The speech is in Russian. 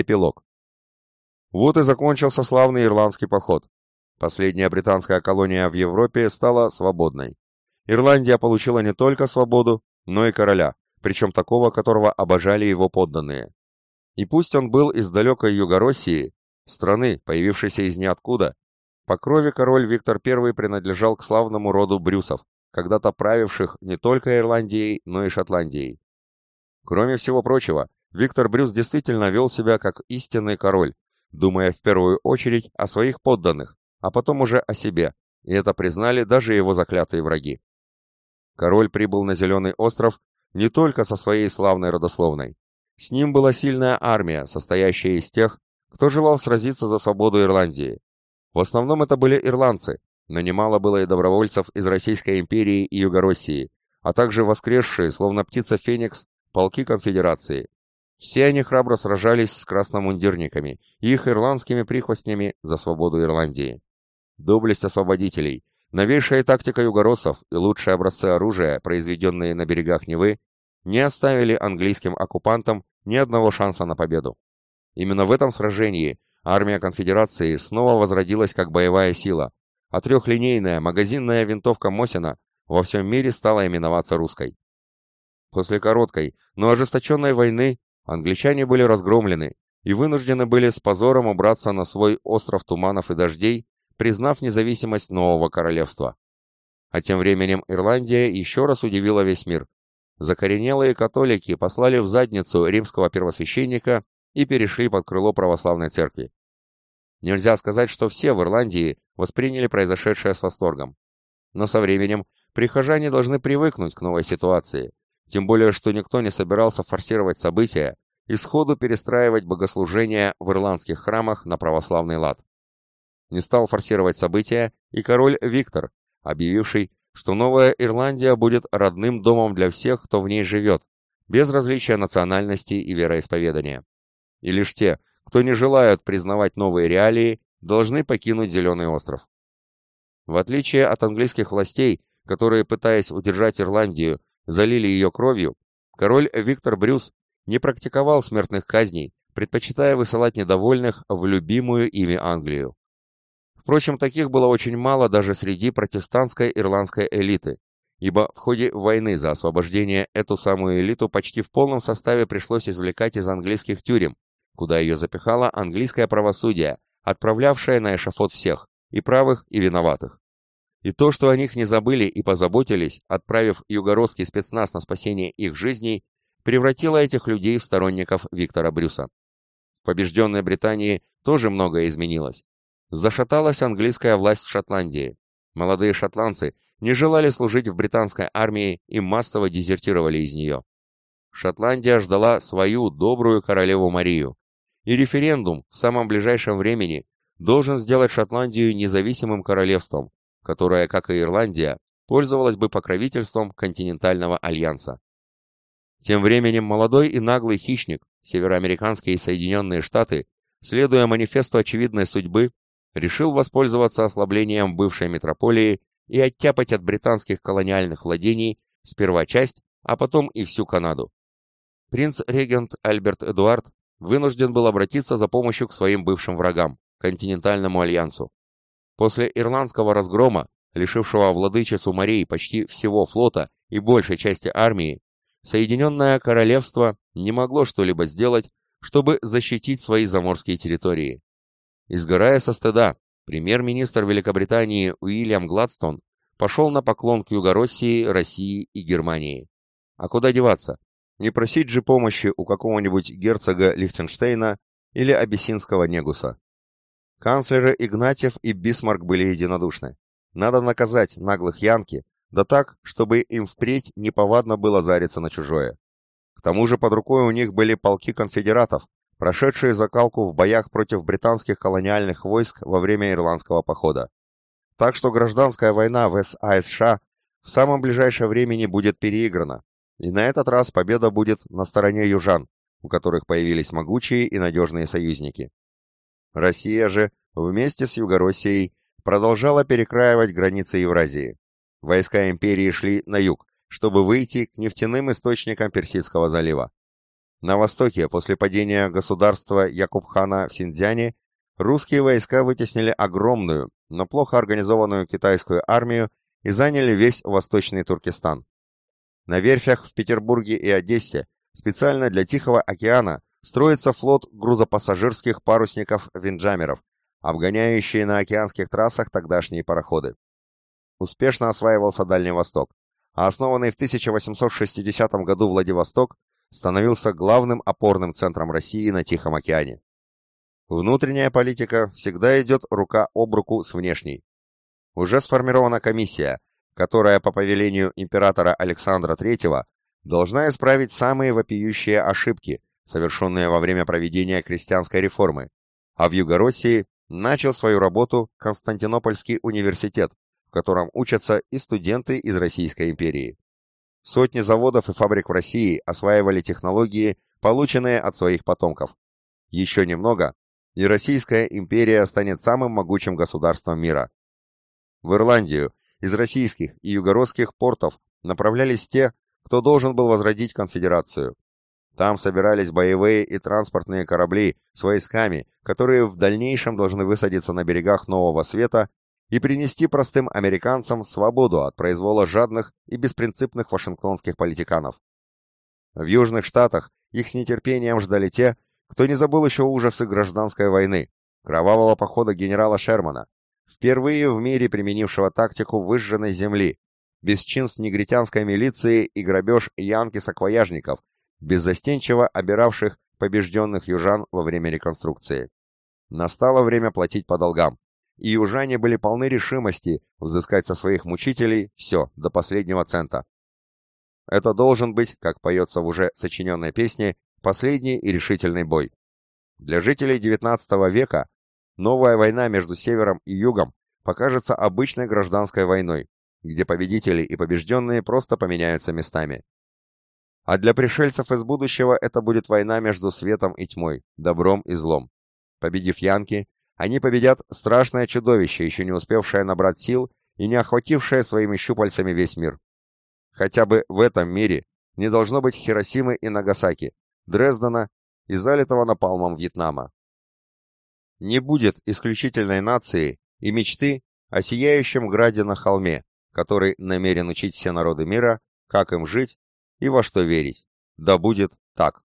Эпилог. Вот и закончился славный ирландский поход. Последняя британская колония в Европе стала свободной. Ирландия получила не только свободу, но и короля, причем такого, которого обожали его подданные. И пусть он был из далекой Югороссии, страны, появившейся из ниоткуда, по крови король Виктор I принадлежал к славному роду Брюсов, когда-то правивших не только Ирландией, но и Шотландией. Кроме всего прочего, Виктор Брюс действительно вел себя как истинный король, думая в первую очередь о своих подданных, а потом уже о себе, и это признали даже его заклятые враги. Король прибыл на Зеленый остров не только со своей славной родословной. С ним была сильная армия, состоящая из тех, кто желал сразиться за свободу Ирландии. В основном это были ирландцы, но немало было и добровольцев из Российской империи и Югороссии, а также воскресшие, словно птица Феникс, полки конфедерации. Все они храбро сражались с красномундирниками и их ирландскими прихвостнями за свободу Ирландии. Доблесть освободителей, новейшая тактика югороссов и лучшие образцы оружия, произведенные на берегах Невы, не оставили английским оккупантам ни одного шанса на победу. Именно в этом сражении армия конфедерации снова возродилась как боевая сила, а трехлинейная магазинная винтовка Мосина во всем мире стала именоваться русской. После короткой, но ожесточенной войны англичане были разгромлены и вынуждены были с позором убраться на свой остров туманов и дождей, признав независимость нового королевства. А тем временем Ирландия еще раз удивила весь мир. Закоренелые католики послали в задницу римского первосвященника и перешли под крыло православной церкви. Нельзя сказать, что все в Ирландии восприняли произошедшее с восторгом. Но со временем прихожане должны привыкнуть к новой ситуации, тем более, что никто не собирался форсировать события и сходу перестраивать богослужения в ирландских храмах на православный лад. Не стал форсировать события и король Виктор, объявивший, что Новая Ирландия будет родным домом для всех, кто в ней живет, без различия национальности и вероисповедания. И лишь те, кто не желают признавать новые реалии, должны покинуть Зеленый остров. В отличие от английских властей, которые, пытаясь удержать Ирландию, залили ее кровью, король Виктор Брюс не практиковал смертных казней, предпочитая высылать недовольных в любимую ими Англию. Впрочем, таких было очень мало даже среди протестантской ирландской элиты, ибо в ходе войны за освобождение эту самую элиту почти в полном составе пришлось извлекать из английских тюрем, куда ее запихало английское правосудие, отправлявшее на эшафот всех, и правых, и виноватых. И то, что о них не забыли и позаботились, отправив югородский спецназ на спасение их жизней, превратило этих людей в сторонников Виктора Брюса. В побежденной Британии тоже многое изменилось. Зашаталась английская власть в Шотландии. Молодые шотландцы не желали служить в британской армии и массово дезертировали из нее. Шотландия ждала свою добрую королеву Марию, и референдум в самом ближайшем времени должен сделать Шотландию независимым королевством, которое, как и Ирландия, пользовалось бы покровительством континентального альянса. Тем временем молодой и наглый хищник, североамериканские Соединенные Штаты, следуя манифесту очевидной судьбы, решил воспользоваться ослаблением бывшей метрополии и оттяпать от британских колониальных владений сперва часть, а потом и всю Канаду. Принц-регент Альберт Эдуард вынужден был обратиться за помощью к своим бывшим врагам, континентальному альянсу. После ирландского разгрома, лишившего владычицу морей почти всего флота и большей части армии, Соединенное Королевство не могло что-либо сделать, чтобы защитить свои заморские территории. Изгорая со стыда, премьер-министр Великобритании Уильям Гладстон пошел на поклон к Югороссии, России и Германии. А куда деваться? Не просить же помощи у какого-нибудь герцога Лихтенштейна или абиссинского негуса. Канцлеры Игнатьев и Бисмарк были единодушны. Надо наказать наглых янки, да так, чтобы им впредь неповадно было зариться на чужое. К тому же под рукой у них были полки конфедератов, прошедшие закалку в боях против британских колониальных войск во время Ирландского похода. Так что гражданская война в САСШ в самом ближайшее времени будет переиграна, и на этот раз победа будет на стороне южан, у которых появились могучие и надежные союзники. Россия же, вместе с Югороссией, продолжала перекраивать границы Евразии. Войска империи шли на юг, чтобы выйти к нефтяным источникам Персидского залива. На востоке, после падения государства Якубхана в Синьцзяне, русские войска вытеснили огромную, но плохо организованную китайскую армию и заняли весь восточный Туркестан. На верфях в Петербурге и Одессе специально для Тихого океана строится флот грузопассажирских парусников-винджамеров, обгоняющие на океанских трассах тогдашние пароходы. Успешно осваивался Дальний Восток, а основанный в 1860 году Владивосток становился главным опорным центром России на Тихом океане. Внутренняя политика всегда идет рука об руку с внешней. Уже сформирована комиссия, которая по повелению императора Александра III должна исправить самые вопиющие ошибки, совершенные во время проведения крестьянской реформы, а в Юго-России начал свою работу Константинопольский университет, в котором учатся и студенты из Российской империи. Сотни заводов и фабрик в России осваивали технологии, полученные от своих потомков. Еще немного, и Российская империя станет самым могучим государством мира. В Ирландию из российских и югородских портов направлялись те, кто должен был возродить конфедерацию. Там собирались боевые и транспортные корабли с войсками, которые в дальнейшем должны высадиться на берегах Нового Света и принести простым американцам свободу от произвола жадных и беспринципных вашингтонских политиканов. В Южных Штатах их с нетерпением ждали те, кто не забыл еще ужасы гражданской войны, кровавого похода генерала Шермана, впервые в мире применившего тактику выжженной земли, бесчинств негритянской милиции и грабеж янки-саквояжников, беззастенчиво обиравших побежденных южан во время реконструкции. Настало время платить по долгам и южане были полны решимости взыскать со своих мучителей все, до последнего цента. Это должен быть, как поется в уже сочиненной песне, последний и решительный бой. Для жителей XIX века новая война между Севером и Югом покажется обычной гражданской войной, где победители и побежденные просто поменяются местами. А для пришельцев из будущего это будет война между светом и тьмой, добром и злом. Победив Янки, они победят страшное чудовище, еще не успевшее набрать сил и не охватившее своими щупальцами весь мир. Хотя бы в этом мире не должно быть Хиросимы и Нагасаки, Дрездена и залитого напалмом Вьетнама. Не будет исключительной нации и мечты о сияющем граде на холме, который намерен учить все народы мира, как им жить и во что верить. Да будет так.